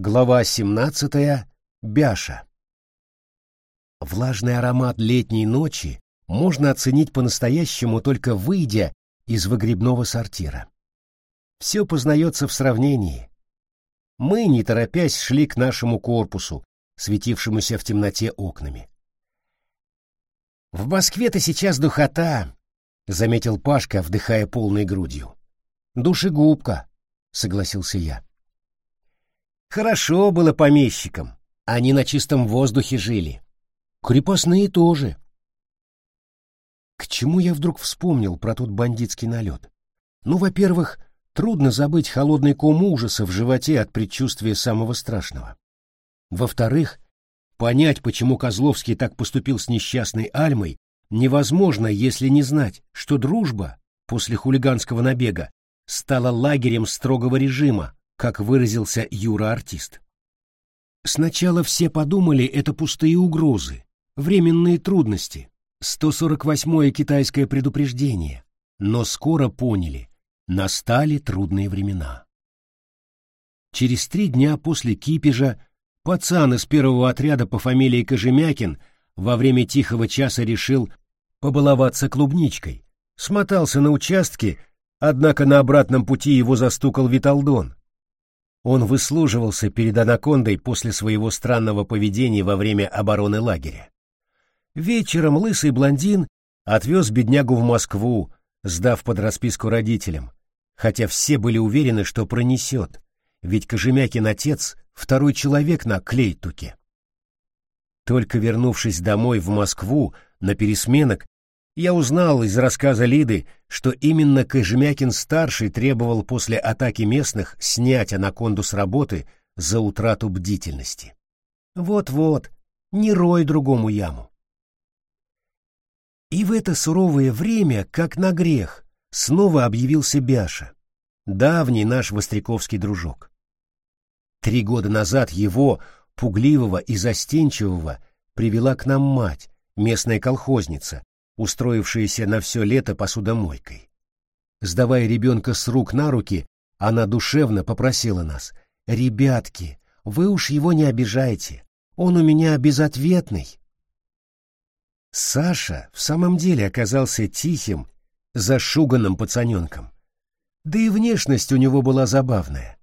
Глава 17. Бяша. Влажный аромат летней ночи можно оценить по-настоящему только выйдя из выгребного сортира. Все познается в сравнении. Мы, не торопясь, шли к нашему корпусу, светившемуся в темноте окнами. «В Москве-то сейчас духота», — заметил Пашка, вдыхая полной грудью. «Душегубка», — согласился я. Хорошо было помещикам. Они на чистом воздухе жили. Крепостные тоже. К чему я вдруг вспомнил про тот бандитский налет? Ну, во-первых, трудно забыть холодный ком ужаса в животе от предчувствия самого страшного. Во-вторых, понять, почему Козловский так поступил с несчастной Альмой, невозможно, если не знать, что дружба после хулиганского набега стала лагерем строгого режима, как выразился Юра-артист. Сначала все подумали, это пустые угрозы, временные трудности, 148-е китайское предупреждение, но скоро поняли, настали трудные времена. Через три дня после кипежа пацан из первого отряда по фамилии Кожемякин во время тихого часа решил побаловаться клубничкой, смотался на участке, однако на обратном пути его застукал Виталдон, он выслуживался перед анакондой после своего странного поведения во время обороны лагеря. Вечером лысый блондин отвез беднягу в Москву, сдав под расписку родителям, хотя все были уверены, что пронесет, ведь Кожемякин отец — второй человек на Клейтуке. Только вернувшись домой в Москву на пересменок, я узнал из рассказа Лиды, что именно Кожемякин-старший требовал после атаки местных снять анаконду с работы за утрату бдительности. Вот-вот, не рой другому яму. И в это суровое время, как на грех, снова объявился Бяша, давний наш востряковский дружок. Три года назад его, пугливого и застенчивого, привела к нам мать, местная колхозница, устроившаяся на все лето посудомойкой. Сдавая ребенка с рук на руки, она душевно попросила нас, «Ребятки, вы уж его не обижайте, он у меня безответный». Саша в самом деле оказался тихим, зашуганным пацаненком. Да и внешность у него была забавная.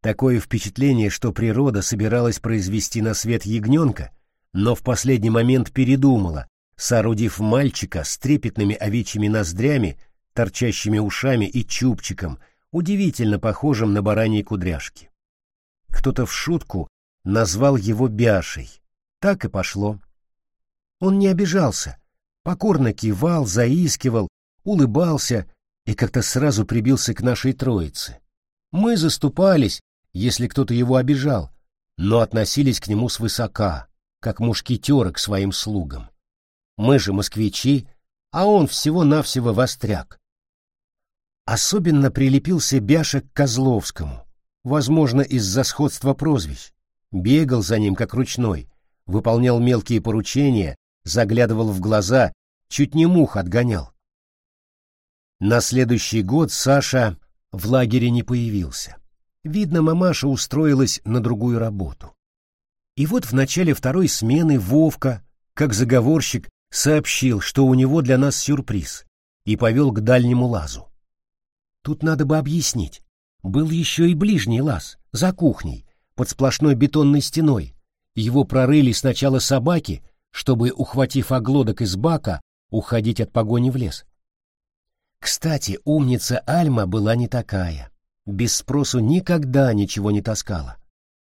Такое впечатление, что природа собиралась произвести на свет ягненка, но в последний момент передумала соорудив мальчика с трепетными овечьими ноздрями, торчащими ушами и чубчиком, удивительно похожим на бараньи кудряшки. Кто-то в шутку назвал его Бяшей. Так и пошло. Он не обижался, покорно кивал, заискивал, улыбался и как-то сразу прибился к нашей троице. Мы заступались, если кто-то его обижал, но относились к нему свысока, как мушкетеры к своим слугам. Мы же москвичи, а он всего-навсего востряк. Особенно прилепился Бяша к Козловскому, возможно, из-за сходства прозвищ. Бегал за ним, как ручной, выполнял мелкие поручения, заглядывал в глаза, чуть не мух отгонял. На следующий год Саша в лагере не появился. Видно, мамаша устроилась на другую работу. И вот в начале второй смены Вовка, как заговорщик, сообщил, что у него для нас сюрприз, и повел к дальнему лазу. Тут надо бы объяснить. Был еще и ближний лаз, за кухней, под сплошной бетонной стеной. Его прорыли сначала собаки, чтобы, ухватив оглодок из бака, уходить от погони в лес. Кстати, умница Альма была не такая. Без спросу никогда ничего не таскала.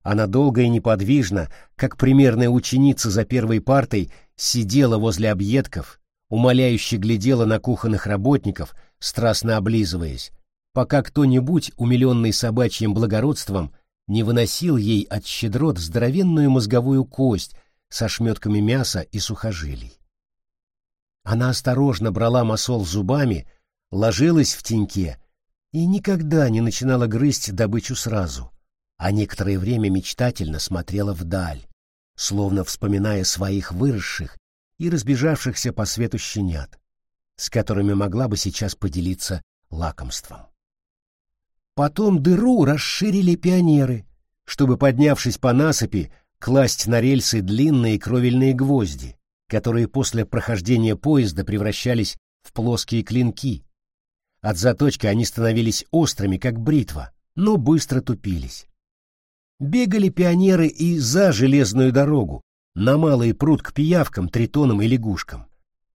Она долго и неподвижно, как примерная ученица за первой партой, сидела возле объедков, умоляюще глядела на кухонных работников, страстно облизываясь, пока кто-нибудь, умиленный собачьим благородством, не выносил ей от щедрот здоровенную мозговую кость со шметками мяса и сухожилий. Она осторожно брала масол зубами, ложилась в теньке и никогда не начинала грызть добычу сразу, а некоторое время мечтательно смотрела вдаль, словно вспоминая своих выросших и разбежавшихся по свету щенят, с которыми могла бы сейчас поделиться лакомством. Потом дыру расширили пионеры, чтобы, поднявшись по насыпи, класть на рельсы длинные кровельные гвозди, которые после прохождения поезда превращались в плоские клинки. От заточки они становились острыми, как бритва, но быстро тупились. Бегали пионеры и за железную дорогу, на малый пруд к пиявкам, тритонам и лягушкам.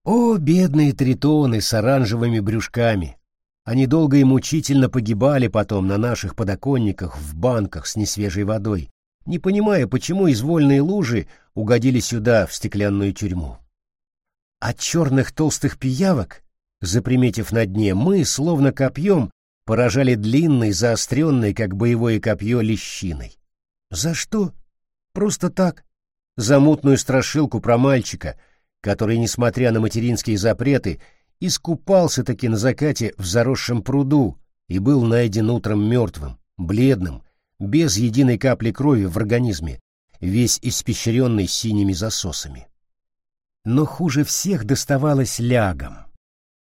О, бедные тритоны с оранжевыми брюшками! Они долго и мучительно погибали потом на наших подоконниках в банках с несвежей водой, не понимая, почему из вольной лужи угодили сюда, в стеклянную тюрьму. От черных толстых пиявок, заприметив на дне, мы, словно копьем, поражали длинной, заостренной, как боевое копье, лещиной. За что? Просто так. За мутную страшилку про мальчика, который, несмотря на материнские запреты, искупался-таки на закате в заросшем пруду и был найден утром мертвым, бледным, без единой капли крови в организме, весь испещренный синими засосами. Но хуже всех доставалось лягам.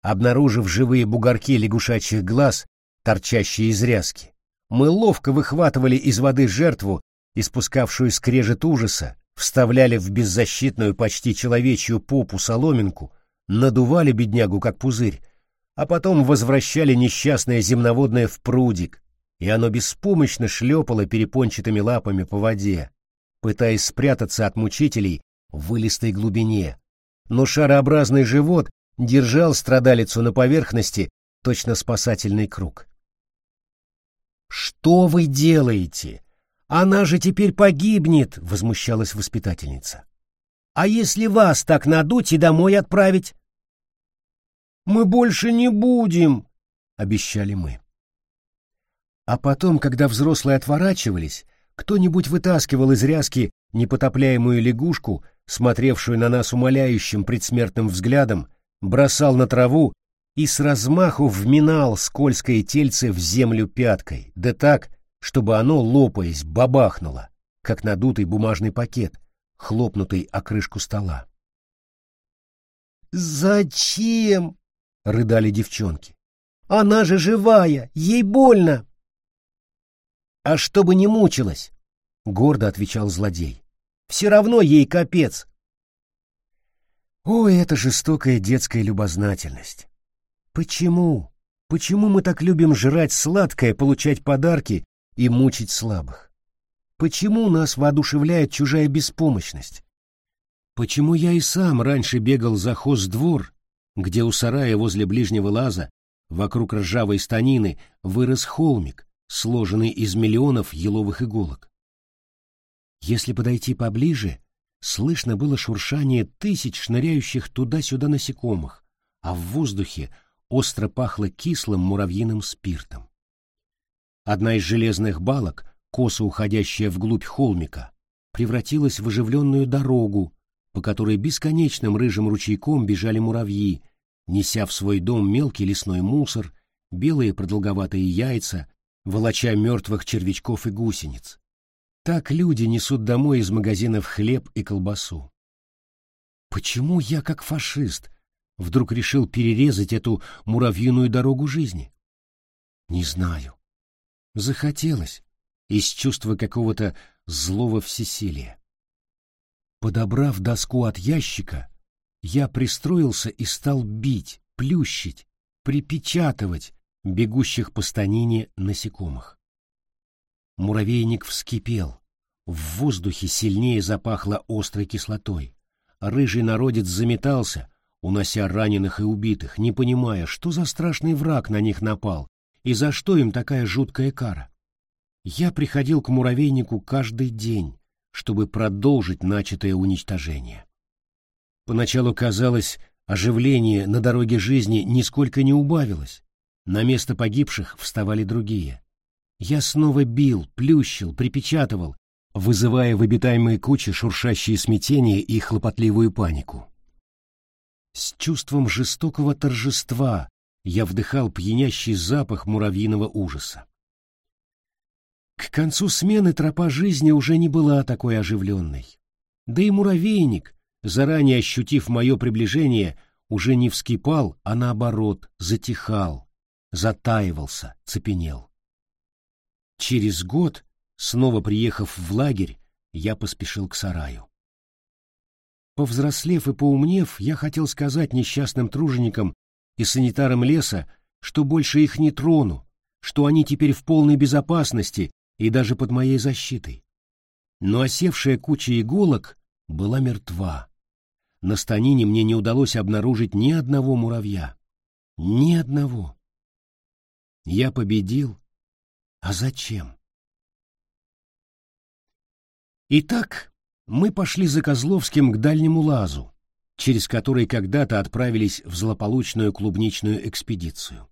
Обнаружив живые бугорки лягушачьих глаз, торчащие из ряски, мы ловко выхватывали из воды жертву, испускавшую скрежет ужаса, вставляли в беззащитную почти человечью попу соломинку, надували беднягу как пузырь, а потом возвращали несчастное земноводное в прудик, и оно беспомощно шлепало перепончатыми лапами по воде, пытаясь спрятаться от мучителей в вылистой глубине. Но шарообразный живот держал страдалицу на поверхности, точно спасательный круг. «Что вы делаете? Она же теперь погибнет!» — возмущалась воспитательница. «А если вас так надуть и домой отправить?» «Мы больше не будем!» — обещали мы. А потом, когда взрослые отворачивались, кто-нибудь вытаскивал из ряски непотопляемую лягушку, смотревшую на нас умоляющим предсмертным взглядом, бросал на траву и с размаху вминал скользкое тельце в землю пяткой, да так, чтобы оно, лопаясь, бабахнуло, как надутый бумажный пакет, хлопнутый о крышку стола. «Зачем?» — рыдали девчонки. «Она же живая, ей больно!» «А чтобы не мучилась!» — гордо отвечал злодей. «Все равно ей капец!» Ой, это жестокая детская любознательность. Почему? Почему мы так любим жрать сладкое, получать подарки и мучить слабых? Почему нас воодушевляет чужая беспомощность? Почему я и сам раньше бегал за хоздвор, где у сарая возле ближнего лаза, вокруг ржавой станины, вырос холмик, сложенный из миллионов еловых иголок. Если подойти поближе, слышно было шуршание тысяч шныряющих туда-сюда насекомых, а в воздухе остро пахло кислым муравьиным спиртом. Одна из железных балок, косо уходящая вглубь холмика, превратилась в оживленную дорогу, по которой бесконечным рыжим ручейком бежали муравьи, неся в свой дом мелкий лесной мусор, белые продолговатые яйца, волоча мертвых червячков и гусениц. Так люди несут домой из магазинов хлеб и колбасу. Почему я, как фашист, вдруг решил перерезать эту муравьиную дорогу жизни? Не знаю. Захотелось, из чувства какого-то злого всесилия. Подобрав доску от ящика, я пристроился и стал бить, плющить, припечатывать бегущих по станине насекомых. Муравейник вскипел, в воздухе сильнее запахло острой кислотой. Рыжий народец заметался, унося раненых и убитых, не понимая, что за страшный враг на них напал и за что им такая жуткая кара. Я приходил к муравейнику каждый день, чтобы продолжить начатое уничтожение. Поначалу казалось, оживление на дороге жизни нисколько не убавилось, на место погибших вставали другие. Я снова бил, плющил, припечатывал, вызывая в обитаемые кучи шуршащие смятения и хлопотливую панику. С чувством жестокого торжества я вдыхал пьянящий запах муравьиного ужаса. К концу смены тропа жизни уже не была такой оживленной. Да и муравейник, заранее ощутив мое приближение, уже не вскипал, а наоборот, затихал, затаивался, цепенел. Через год снова приехав в лагерь, я поспешил к сараю. Повзрослев и поумнев, я хотел сказать несчастным труженикам и санитарам леса, что больше их не трону, что они теперь в полной безопасности и даже под моей защитой. Но осевшая куча иголок была мертва. На станине мне не удалось обнаружить ни одного муравья. Ни одного. Я победил. А зачем? Итак, мы пошли за Козловским к дальнему лазу, через который когда-то отправились в злополучную клубничную экспедицию.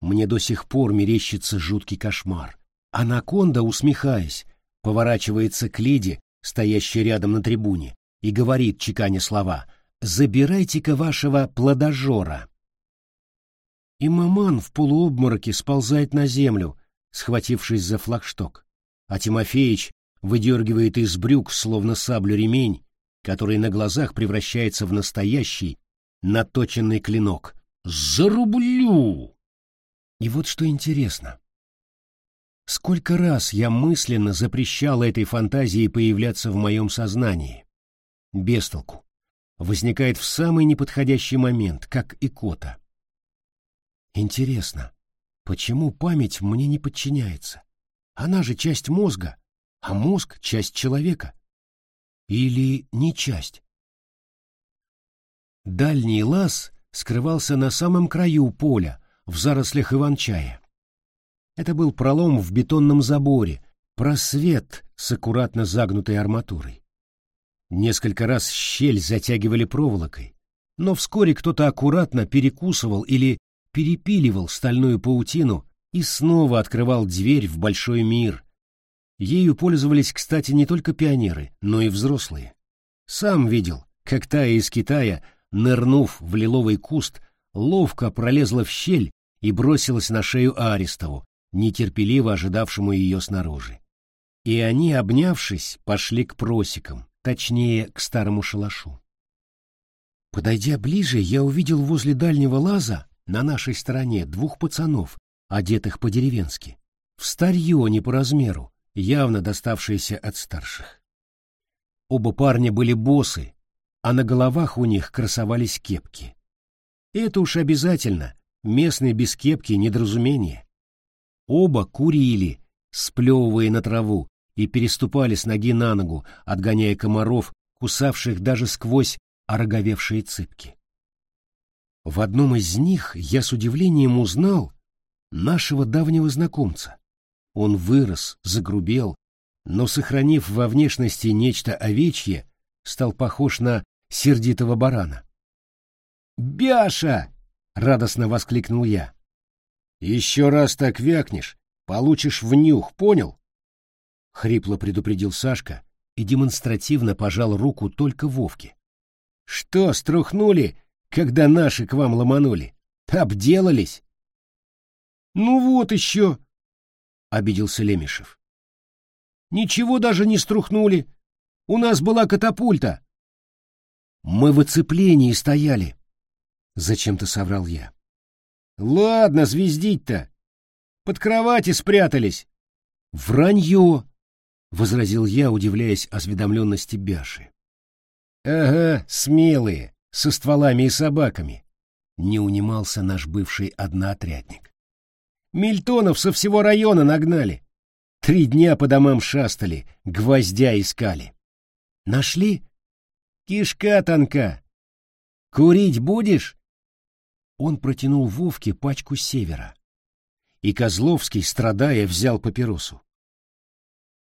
Мне до сих пор мерещится жуткий кошмар. Анаконда, усмехаясь, поворачивается к Лиде, стоящей рядом на трибуне, и говорит, чеканя слова, «Забирайте-ка вашего плодожора». И маман в полуобмороке сползает на землю, схватившись за флагшток, а Тимофеич выдергивает из брюк, словно саблю ремень, который на глазах превращается в настоящий, наточенный клинок. «Зарублю!» И вот что интересно. Сколько раз я мысленно запрещал этой фантазии появляться в моем сознании. Без толку. Возникает в самый неподходящий момент, как икота. Интересно, почему память мне не подчиняется? Она же часть мозга, а мозг — часть человека. Или не часть? Дальний лаз скрывался на самом краю поля, в зарослях иван-чая. Это был пролом в бетонном заборе, просвет с аккуратно загнутой арматурой. Несколько раз щель затягивали проволокой, но вскоре кто-то аккуратно перекусывал или перепиливал стальную паутину и снова открывал дверь в большой мир. Ею пользовались, кстати, не только пионеры, но и взрослые. Сам видел, как та из Китая, нырнув в лиловый куст, ловко пролезла в щель и бросилась на шею Арестову, нетерпеливо ожидавшему ее снаружи. И они, обнявшись, пошли к просекам, точнее, к старому шалашу. Подойдя ближе, я увидел возле дальнего лаза на нашей стороне двух пацанов, одетых по-деревенски, в старье не по размеру, явно доставшееся от старших. Оба парня были босы, а на головах у них красовались кепки. Это уж обязательно, местные без кепки недоразумение. Оба курили, сплевывая на траву, и переступали с ноги на ногу, отгоняя комаров, кусавших даже сквозь ороговевшие цыпки. В одном из них я с удивлением узнал нашего давнего знакомца. Он вырос, загрубел, но, сохранив во внешности нечто овечье, стал похож на сердитого барана. «Бяша!» — радостно воскликнул я. «Еще раз так вякнешь, получишь в нюх, понял?» — хрипло предупредил Сашка и демонстративно пожал руку только Вовке. «Что, струхнули, когда наши к вам ломанули? Обделались?» «Ну вот еще!» — обиделся Лемешев. «Ничего даже не струхнули. У нас была катапульта». «Мы в оцеплении стояли», — зачем-то соврал я. «Ладно, звездить-то. Под кровати спрятались». «Вранье!» — возразил я, удивляясь осведомленности Бяши. «Ага, смелые, со стволами и собаками», — не унимался наш бывший одноотрядник. «Мильтонов со всего района нагнали. Три дня по домам шастали, гвоздя искали. Нашли? Кишка тонка. Курить будешь?» Он протянул Вовке пачку севера. И Козловский, страдая, взял папиросу.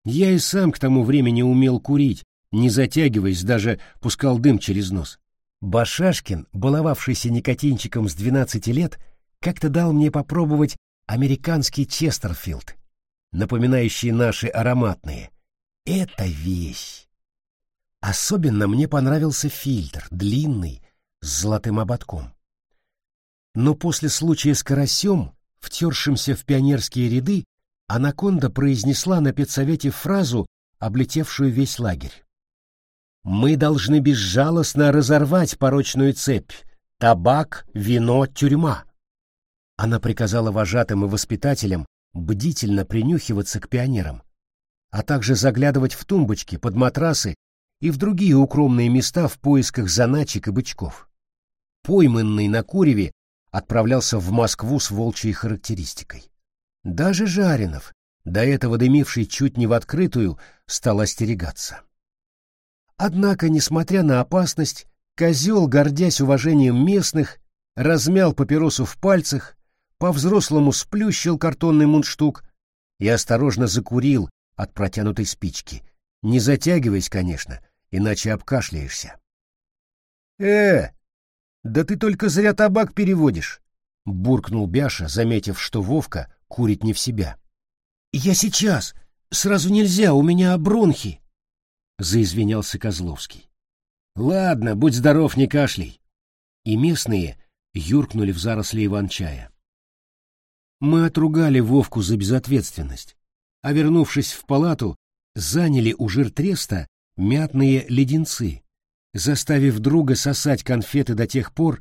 Я и сам к тому времени умел курить, не затягиваясь, даже пускал дым через нос. Башашкин, баловавшийся никотинчиком с 12 лет, как-то дал мне попробовать американский Честерфилд, напоминающий наши ароматные. Это вещь! Особенно мне понравился фильтр, длинный, с золотым ободком. Но после случая с карасем, втершимся в пионерские ряды, Анаконда произнесла на педсовете фразу, облетевшую весь лагерь. «Мы должны безжалостно разорвать порочную цепь. Табак, вино, тюрьма». Она приказала вожатым и воспитателям бдительно принюхиваться к пионерам, а также заглядывать в тумбочки, под матрасы и в другие укромные места в поисках заначек и бычков. Пойманный на Куреве отправлялся в Москву с волчьей характеристикой. Даже Жаринов, до этого дымивший чуть не в открытую, стал остерегаться. Однако, несмотря на опасность, козел, гордясь уважением местных, размял папиросу в пальцах, по-взрослому сплющил картонный мундштук и осторожно закурил от протянутой спички, не затягиваясь, конечно, иначе обкашляешься. «Э, да ты только зря табак переводишь!» — буркнул Бяша, заметив, что Вовка курит не в себя. «Я сейчас! Сразу нельзя, у меня бронхи!» — заизвинялся Козловский. «Ладно, будь здоров, не кашляй!» И местные юркнули в заросли иван-чая. Мы отругали Вовку за безответственность, а вернувшись в палату, заняли у жиртреста мятные леденцы, заставив друга сосать конфеты до тех пор,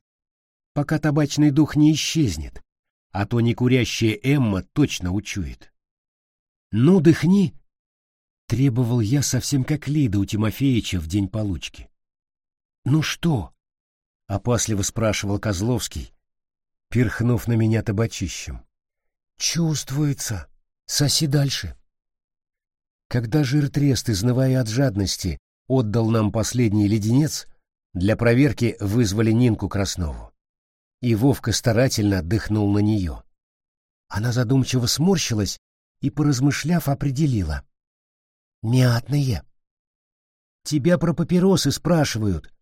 пока табачный дух не исчезнет, а то некурящая Эмма точно учует. «Ну, дыхни!» — требовал я совсем как Лида у Тимофеича в день получки. «Ну что?» — опасливо спрашивал Козловский, перхнув на меня табачищем. «Чувствуется. Соси дальше». Когда жиртрест, изнывая от жадности, отдал нам последний леденец, для проверки вызвали Нинку Краснову. И Вовка старательно дыхнул на нее. Она задумчиво сморщилась и, поразмышляв, определила. «Мятные». «Тебя про папиросы спрашивают».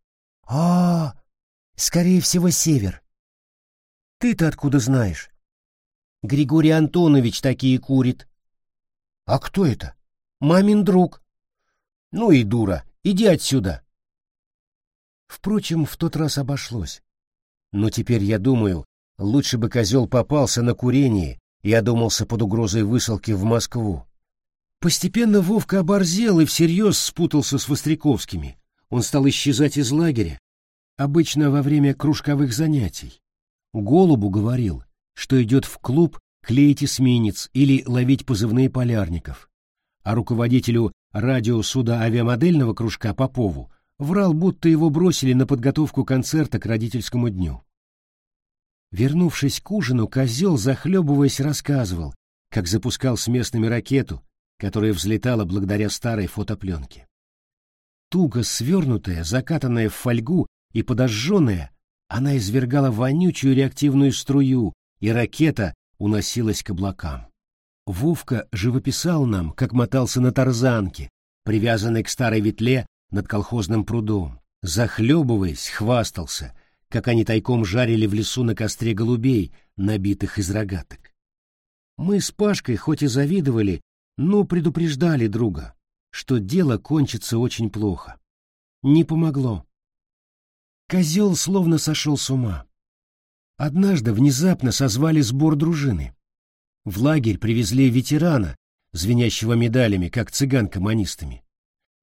«А, -а, -а скорее всего, север». «Ты-то откуда знаешь?» «Григорий Антонович такие курит». «А кто это?» «Мамин друг». «Ну и дура, иди отсюда». Впрочем, в тот раз обошлось. Но теперь я думаю, лучше бы козел попался на курении и одумался под угрозой высылки в Москву. Постепенно Вовка оборзел и всерьез спутался с Востряковскими. Он стал исчезать из лагеря, обычно во время кружковых занятий. Голубу говорил, что идет в клуб клеить эсминец или ловить позывные полярников. А руководителю радиосуда авиамодельного кружка Попову врал, будто его бросили на подготовку концерта к родительскому дню. Вернувшись к ужину, козел, захлебываясь, рассказывал, как запускал с местными ракету, которая взлетала благодаря старой фотопленке. Туго свернутая, закатанная в фольгу и подожженная, она извергала вонючую реактивную струю, и ракета уносилась к облакам. Вовка живописал нам, как мотался на тарзанке, привязанной к старой ветле над колхозным прудом. Захлебываясь, хвастался, как они тайком жарили в лесу на костре голубей, набитых из рогаток. Мы с Пашкой хоть и завидовали, но предупреждали друга, что дело кончится очень плохо. Не помогло. Козел словно сошел с ума. Однажды внезапно созвали сбор дружины. В лагерь привезли ветерана, звенящего медалями, как цыган коммунистами.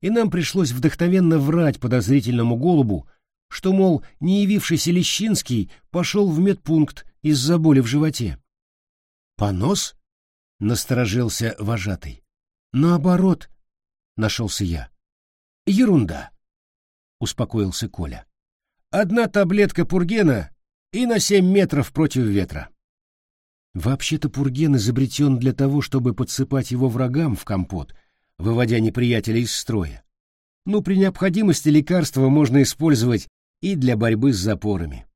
И нам пришлось вдохновенно врать подозрительному голубу, что, мол, не явившийся Лещинский пошел в медпункт из-за боли в животе. «Понос?» — насторожился вожатый. «Наоборот», — нашелся я. «Ерунда», — успокоился Коля. «Одна таблетка пургена и на семь метров против ветра». Вообще-то пурген изобретен для того, чтобы подсыпать его врагам в компот, выводя неприятеля из строя. Но при необходимости лекарства можно использовать и для борьбы с запорами.